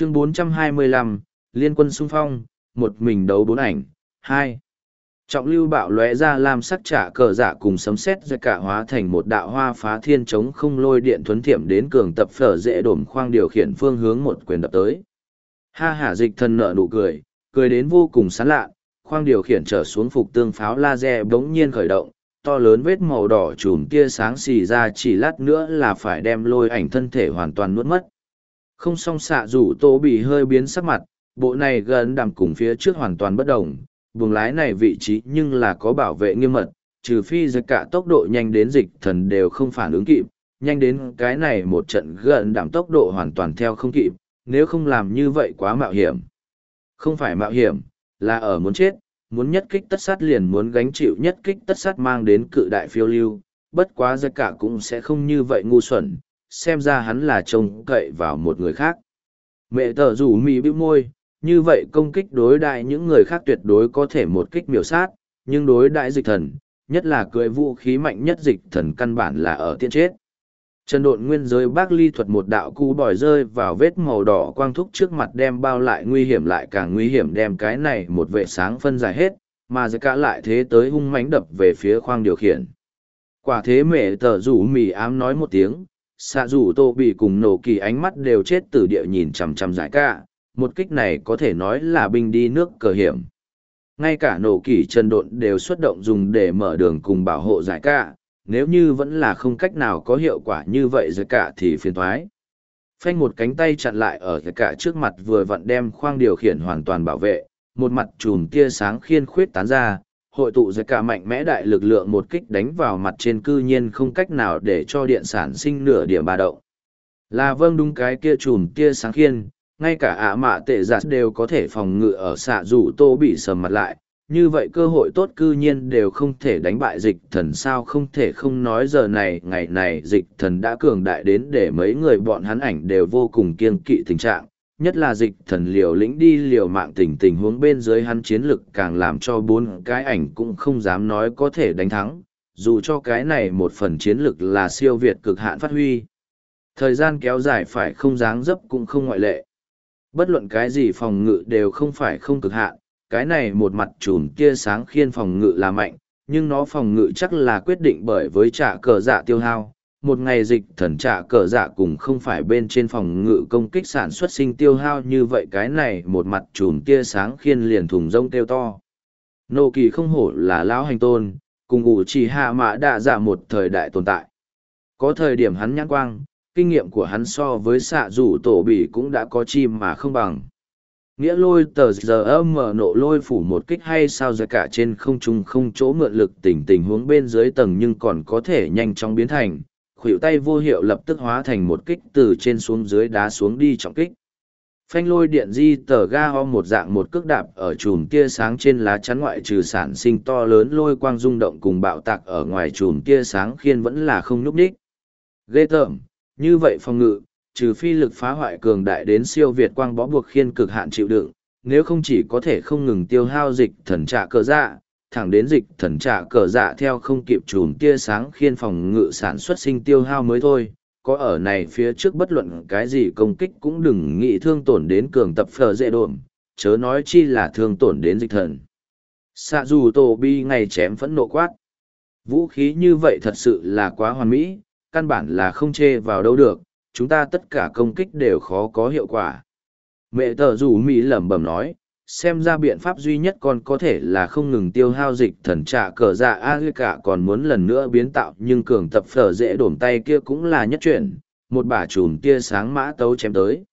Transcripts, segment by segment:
chương 425, liên quân xung phong, một mình đấu bốn ảnh, hai Trọng lưu bạo lóe ra làm sắc trả cờ giả cùng sấm sét ra cả hóa thành một đạo hoa phá thiên chống không lôi điện thuấn thiểm đến cường tập phở dễ đổm khoang điều khiển phương hướng một quyền đập tới. Ha hả dịch thần nở nụ cười, cười đến vô cùng sán lạ, khoang điều khiển trở xuống phục tương pháo laser bỗng nhiên khởi động, to lớn vết màu đỏ chùm tia sáng xì ra chỉ lát nữa là phải đem lôi ảnh thân thể hoàn toàn nuốt mất. Không song xạ rủ tô bị hơi biến sắc mặt, bộ này gần đằm cùng phía trước hoàn toàn bất đồng, buồng lái này vị trí nhưng là có bảo vệ nghiêm mật, trừ phi giật cả tốc độ nhanh đến dịch thần đều không phản ứng kịp, nhanh đến cái này một trận gần đảm tốc độ hoàn toàn theo không kịp, nếu không làm như vậy quá mạo hiểm. Không phải mạo hiểm, là ở muốn chết, muốn nhất kích tất sát liền muốn gánh chịu nhất kích tất sát mang đến cự đại phiêu lưu, bất quá giật cả cũng sẽ không như vậy ngu xuẩn, xem ra hắn là trông cậy vào một người khác. Mẹ tờ rủ mì bĩu môi, như vậy công kích đối đại những người khác tuyệt đối có thể một kích miểu sát, nhưng đối đại dịch thần, nhất là cưỡi vũ khí mạnh nhất dịch thần căn bản là ở tiên chết. Trần độn nguyên giới bác ly thuật một đạo cú bòi rơi vào vết màu đỏ quang thúc trước mặt đem bao lại nguy hiểm lại càng nguy hiểm đem cái này một vệ sáng phân giải hết, mà giới cả lại thế tới hung mãnh đập về phía khoang điều khiển. Quả thế mẹ tờ rủ mì ám nói một tiếng, xạ rủ tô bị cùng nổ kỳ ánh mắt đều chết từ địa nhìn chằm chằm giải cả, một kích này có thể nói là binh đi nước cờ hiểm. Ngay cả nổ kỳ trần độn đều xuất động dùng để mở đường cùng bảo hộ giải cả, nếu như vẫn là không cách nào có hiệu quả như vậy giải cả thì phiền thoái. Phanh một cánh tay chặn lại ở giải cả trước mặt vừa vặn đem khoang điều khiển hoàn toàn bảo vệ, một mặt chùm tia sáng khiên khuyết tán ra, hội tụ giải cả mạnh mẽ đại lực lượng một kích đánh vào mặt trên cư nhiên không cách nào để cho điện sản sinh nửa điểm ba động. Là vâng đúng cái kia chùm tia sáng khiên, ngay cả ạ mạ tệ giặt đều có thể phòng ngự ở xạ rủ tô bị sầm mặt lại như vậy cơ hội tốt cư nhiên đều không thể đánh bại dịch thần sao không thể không nói giờ này ngày này dịch thần đã cường đại đến để mấy người bọn hắn ảnh đều vô cùng kiên kỵ tình trạng nhất là dịch thần liều lĩnh đi liều mạng tình tình huống bên dưới hắn chiến lực càng làm cho bốn cái ảnh cũng không dám nói có thể đánh thắng dù cho cái này một phần chiến lực là siêu việt cực hạn phát huy thời gian kéo dài phải không dáng dấp cũng không ngoại lệ Bất luận cái gì phòng ngự đều không phải không cực hạn, cái này một mặt chùm tia sáng khiên phòng ngự là mạnh, nhưng nó phòng ngự chắc là quyết định bởi với trả cờ dạ tiêu hao. Một ngày dịch thần trả cờ dạ cùng không phải bên trên phòng ngự công kích sản xuất sinh tiêu hao như vậy cái này một mặt chùm tia sáng khiên liền thùng rông tiêu to. Nô kỳ không hổ là lão hành tôn, cùng ủ chỉ hạ mã đạ dạ một thời đại tồn tại. Có thời điểm hắn nhãn quang, kinh nghiệm của hắn so với xạ rủ tổ bỉ cũng đã có chim mà không bằng nghĩa lôi tờ giờ âm mở nộ lôi phủ một kích hay sao ra cả trên không trung không chỗ mượn lực tình tình huống bên dưới tầng nhưng còn có thể nhanh chóng biến thành khuỷu tay vô hiệu lập tức hóa thành một kích từ trên xuống dưới đá xuống đi trọng kích phanh lôi điện di tờ ga ho một dạng một cước đạp ở chùm tia sáng trên lá chắn ngoại trừ sản sinh to lớn lôi quang rung động cùng bạo tạc ở ngoài chùm tia sáng khiên vẫn là không nhúc đích. ghê tởm như vậy phòng ngự, trừ phi lực phá hoại cường đại đến siêu việt quang bó buộc khiên cực hạn chịu đựng, nếu không chỉ có thể không ngừng tiêu hao dịch thần trạ cờ dạ, thẳng đến dịch thần trả cờ dạ theo không kịp chùm tia sáng khiên phòng ngự sản xuất sinh tiêu hao mới thôi. Có ở này phía trước bất luận cái gì công kích cũng đừng nghĩ thương tổn đến cường tập phở dễ đồn, chớ nói chi là thương tổn đến dịch thần. Xạ dù tổ bi ngày chém phẫn nộ quát. Vũ khí như vậy thật sự là quá hoàn mỹ, căn bản là không chê vào đâu được, chúng ta tất cả công kích đều khó có hiệu quả. Mẹ tờ rủ Mỹ lẩm bẩm nói, xem ra biện pháp duy nhất còn có thể là không ngừng tiêu hao dịch thần trả cờ dạ a cả còn muốn lần nữa biến tạo nhưng cường tập phở dễ đổm tay kia cũng là nhất chuyển một bả chùm tia sáng mã tấu chém tới.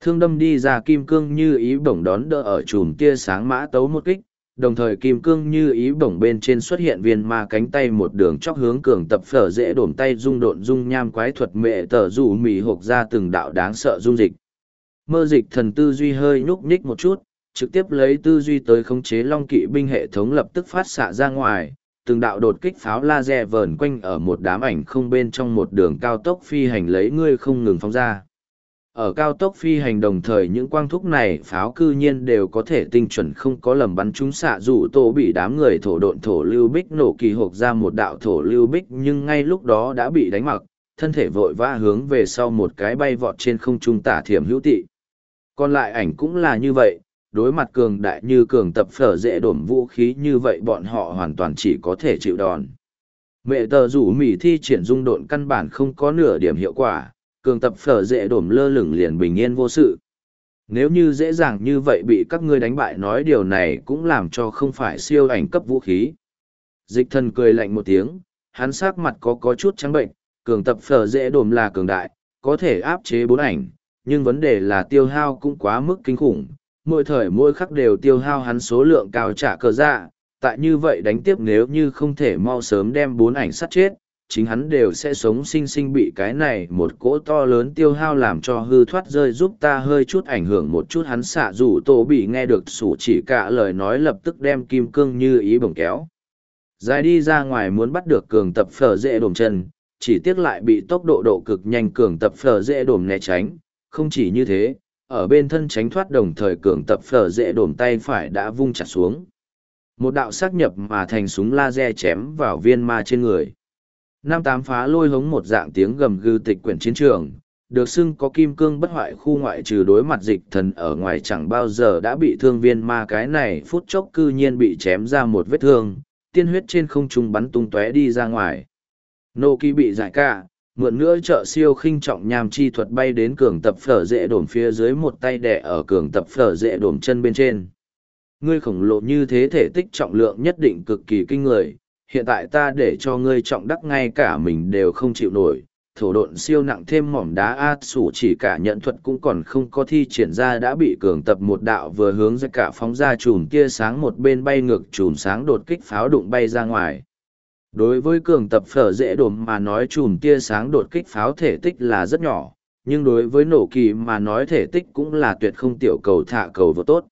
Thương đâm đi ra kim cương như ý bổng đón đỡ ở chùm tia sáng mã tấu một kích, đồng thời kim cương như ý bổng bên trên xuất hiện viên ma cánh tay một đường chóc hướng cường tập phở dễ đổm tay rung độn rung nham quái thuật mệ tờ rủ mì hộp ra từng đạo đáng sợ dung dịch. Mơ dịch thần tư duy hơi nhúc nhích một chút trực tiếp lấy tư duy tới khống chế long kỵ binh hệ thống lập tức phát xạ ra ngoài từng đạo đột kích pháo laser vờn quanh ở một đám ảnh không bên trong một đường cao tốc phi hành lấy ngươi không ngừng phóng ra. Ở cao tốc phi hành đồng thời những quang thúc này pháo cư nhiên đều có thể tinh chuẩn không có lầm bắn chúng xạ dù tổ bị đám người thổ độn thổ lưu bích nổ kỳ hộp ra một đạo thổ lưu bích nhưng ngay lúc đó đã bị đánh mặc thân thể vội vã hướng về sau một cái bay vọt trên không trung tả thiểm hữu tị. Còn lại ảnh cũng là như vậy, đối mặt cường đại như cường tập phở dễ đổm vũ khí như vậy bọn họ hoàn toàn chỉ có thể chịu đòn. Mẹ tờ rủ mỉ thi triển dung độn căn bản không có nửa điểm hiệu quả, cường tập phở dễ đổm lơ lửng liền bình yên vô sự. Nếu như dễ dàng như vậy bị các ngươi đánh bại nói điều này cũng làm cho không phải siêu ảnh cấp vũ khí. Dịch thần cười lạnh một tiếng, hắn sắc mặt có có chút trắng bệnh, cường tập phở dễ đổm là cường đại, có thể áp chế bốn ảnh, nhưng vấn đề là tiêu hao cũng quá mức kinh khủng, mỗi thời mỗi khắc đều tiêu hao hắn số lượng cao trả cờ dạ, tại như vậy đánh tiếp nếu như không thể mau sớm đem bốn ảnh sát chết, chính hắn đều sẽ sống sinh sinh bị cái này một cỗ to lớn tiêu hao làm cho hư thoát rơi giúp ta hơi chút ảnh hưởng một chút hắn xạ rủ tổ bị nghe được sủ chỉ cả lời nói lập tức đem kim cương như ý bồng kéo. Dài đi ra ngoài muốn bắt được cường tập phở dễ đồm chân, chỉ tiếc lại bị tốc độ độ cực nhanh cường tập phở dễ đồm né tránh, không chỉ như thế, ở bên thân tránh thoát đồng thời cường tập phở dễ đổm tay phải đã vung chặt xuống. Một đạo sắc nhập mà thành súng laser chém vào viên ma trên người. nam tám phá lôi hống một dạng tiếng gầm gừ tịch quyển chiến trường, được xưng có kim cương bất hoại khu ngoại trừ đối mặt dịch thần ở ngoài chẳng bao giờ đã bị thương viên ma cái này phút chốc cư nhiên bị chém ra một vết thương, tiên huyết trên không trung bắn tung tóe đi ra ngoài. Nô kỳ bị giải ca, mượn nữa trợ siêu khinh trọng nham chi thuật bay đến cường tập phở dễ đổm phía dưới một tay đẻ ở cường tập phở dễ đổm chân bên trên. Ngươi khổng lồ như thế thể tích trọng lượng nhất định cực kỳ kinh người, hiện tại ta để cho ngươi trọng đắc ngay cả mình đều không chịu nổi. Thổ độn siêu nặng thêm mỏm đá át sủ chỉ cả nhận thuật cũng còn không có thi triển ra đã bị cường tập một đạo vừa hướng ra cả phóng ra chùm tia sáng một bên bay ngược chùm sáng đột kích pháo đụng bay ra ngoài đối với cường tập phở dễ đổm mà nói chùm tia sáng đột kích pháo thể tích là rất nhỏ, nhưng đối với nổ kỳ mà nói thể tích cũng là tuyệt không tiểu cầu thả cầu vô tốt.